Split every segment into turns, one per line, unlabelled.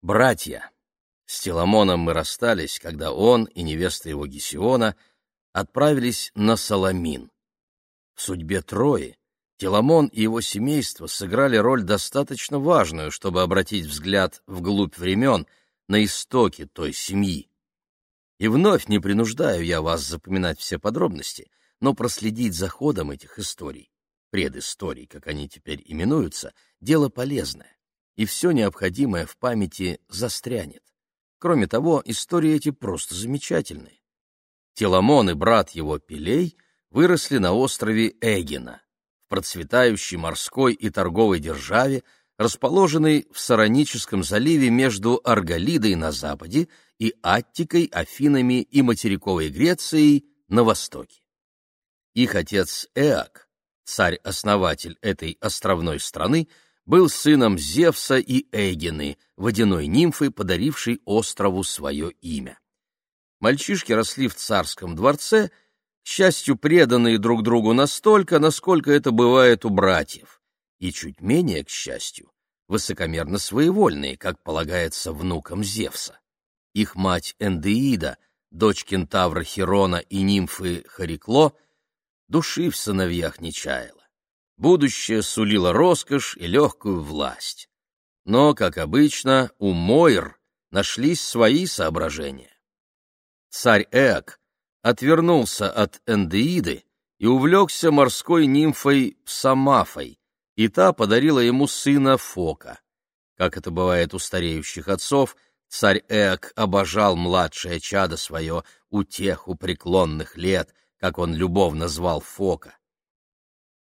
Братья. С Теламоном мы расстались, когда он и невеста его Гесиона отправились на Саламин. В судьбе Трои Теламон и его семейство сыграли роль достаточно важную, чтобы обратить взгляд вглубь времен на истоки той семьи. И вновь не принуждаю я вас запоминать все подробности, но проследить за ходом этих историй, предысторий, как они теперь именуются, дело полезное, и все необходимое в памяти застрянет. Кроме того, истории эти просто замечательные. Теламон и брат его Пелей выросли на острове Эгина, в процветающей морской и торговой державе, расположенной в Сароническом заливе между Арголидой на западе и Аттикой, Афинами и материковой Грецией на востоке. Их отец Эак, царь-основатель этой островной страны, был сыном Зевса и Эгины, водяной нимфы, подарившей острову свое имя. Мальчишки росли в царском дворце, к счастью, преданные друг другу настолько, насколько это бывает у братьев, и чуть менее, к счастью, высокомерно своевольные, как полагается внукам Зевса. Их мать Эндеида, дочь кентавра Херона и нимфы Харикло, души в сыновьях не чаяла. Будущее сулило роскошь и легкую власть. Но, как обычно, у Мойр нашлись свои соображения. Царь Эак отвернулся от Эндеиды и увлекся морской нимфой Псамафой, и та подарила ему сына Фока. Как это бывает у стареющих отцов, царь Эак обожал младшее чадо свое, утеху преклонных лет, как он любовно звал Фока.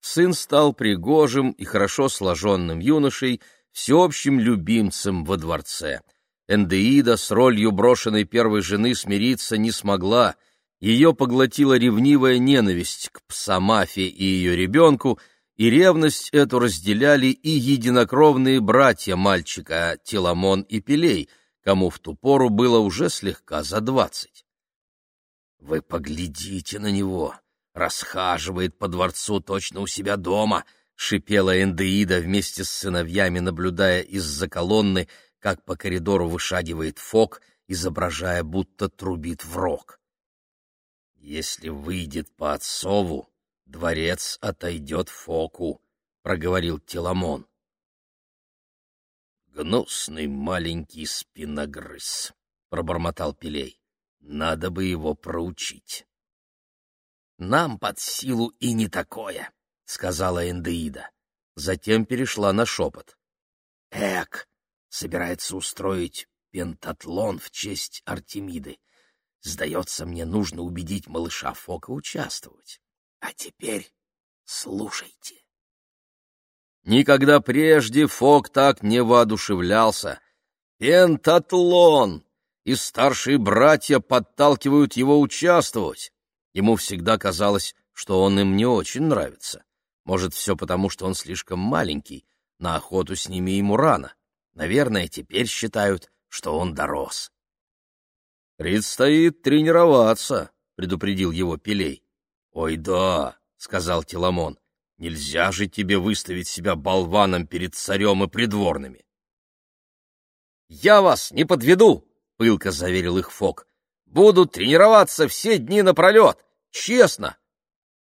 Сын стал пригожим и хорошо сложенным юношей, всеобщим любимцем во дворце. Эндеида с ролью брошенной первой жены смириться не смогла, ее поглотила ревнивая ненависть к Псамафе и ее ребенку, и ревность эту разделяли и единокровные братья мальчика Теламон и Пелей, кому в ту пору было уже слегка за двадцать. «Вы поглядите на него!» Расхаживает по дворцу точно у себя дома, — шипела Эндеида вместе с сыновьями, наблюдая из-за колонны, как по коридору вышагивает Фок, изображая, будто трубит в рог. «Если выйдет по отцову, дворец отойдет Фоку», — проговорил Теламон. «Гнусный маленький спиногрыз», — пробормотал Пелей. «Надо бы его проучить». Нам под силу и не такое, — сказала Эндеида. Затем перешла на шепот. Эк собирается устроить пентатлон в честь Артемиды. Сдается мне, нужно убедить малыша Фока участвовать. А теперь слушайте. Никогда прежде Фок так не воодушевлялся. Пентатлон! И старшие братья подталкивают его участвовать. Ему всегда казалось, что он им не очень нравится. Может, все потому, что он слишком маленький, на охоту с ними ему рано. Наверное, теперь считают, что он дорос. «Предстоит тренироваться», — предупредил его Пелей. «Ой, да», — сказал Теламон, — «нельзя же тебе выставить себя болваном перед царем и придворными». «Я вас не подведу», — пылко заверил их Фок. Буду тренироваться все дни напролет, честно.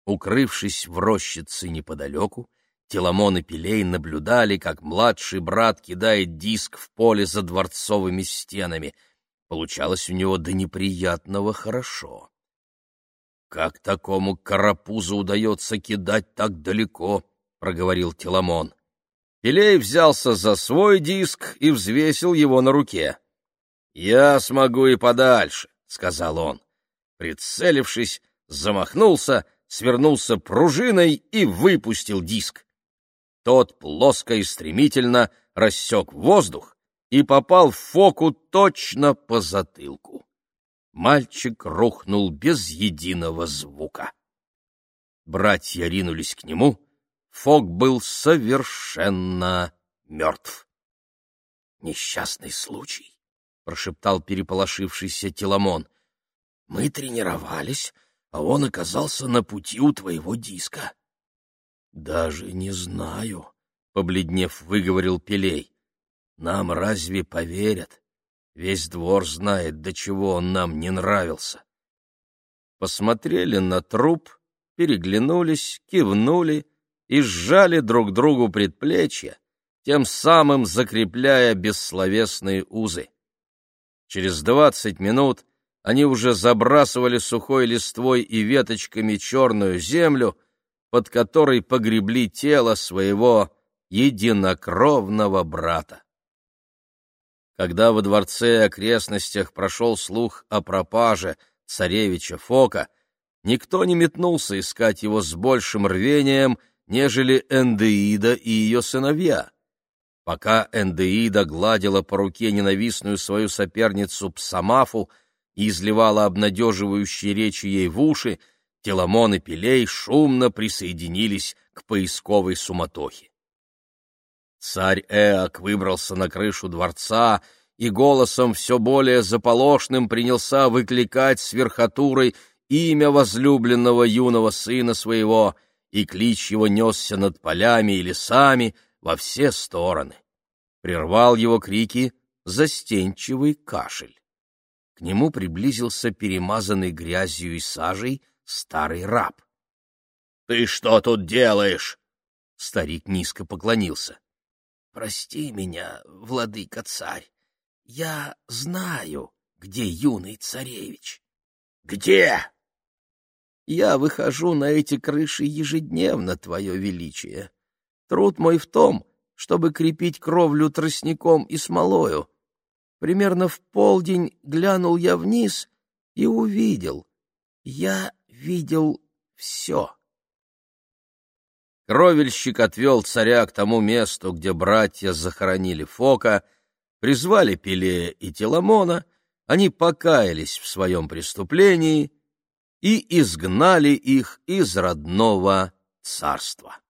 Укрывшись в рощице неподалеку, Теламон и Пелей наблюдали, как младший брат кидает диск в поле за дворцовыми стенами. Получалось у него до неприятного хорошо. «Как такому карапузу удается кидать так далеко?» — проговорил Теламон. Пелей взялся за свой диск и взвесил его на руке. «Я смогу и подальше сказал он. Прицелившись, замахнулся, свернулся пружиной и выпустил диск. Тот плоско и стремительно рассек воздух и попал в Фоку точно по затылку. Мальчик рухнул без единого звука. Братья ринулись к нему. Фок был совершенно мертв. Несчастный случай. — прошептал переполошившийся Теламон. — Мы тренировались, а он оказался на пути у твоего диска. — Даже не знаю, — побледнев, выговорил Пелей. — нам разве поверят? Весь двор знает, до чего он нам не нравился. Посмотрели на труп, переглянулись, кивнули и сжали друг другу предплечья, тем самым закрепляя бессловесные узы. Через двадцать минут они уже забрасывали сухой листвой и веточками черную землю, под которой погребли тело своего единокровного брата. Когда во дворце и окрестностях прошел слух о пропаже царевича Фока, никто не метнулся искать его с большим рвением, нежели Эндеида и ее сыновья. Пока Эндеида гладила по руке ненавистную свою соперницу Псамафу и изливала обнадеживающие речи ей в уши, Теламон и Пелей шумно присоединились к поисковой суматохе. Царь Эак выбрался на крышу дворца и голосом все более заполошным принялся выкликать с верхотурой имя возлюбленного юного сына своего, и клич его несся над полями и лесами во все стороны. Прервал его крики застенчивый кашель. К нему приблизился перемазанный грязью и сажей старый раб. — Ты что тут делаешь? Старик низко поклонился. — Прости меня, владыка-царь, я знаю, где юный царевич. — Где? — Я выхожу на эти крыши ежедневно, твое величие. Труд мой в том, чтобы крепить кровлю тростником и смолою. Примерно в полдень глянул я вниз и увидел. Я видел все. Кровельщик отвел царя к тому месту, где братья захоронили Фока, призвали Пелея и Теламона, они покаялись в своем преступлении и изгнали их из родного царства.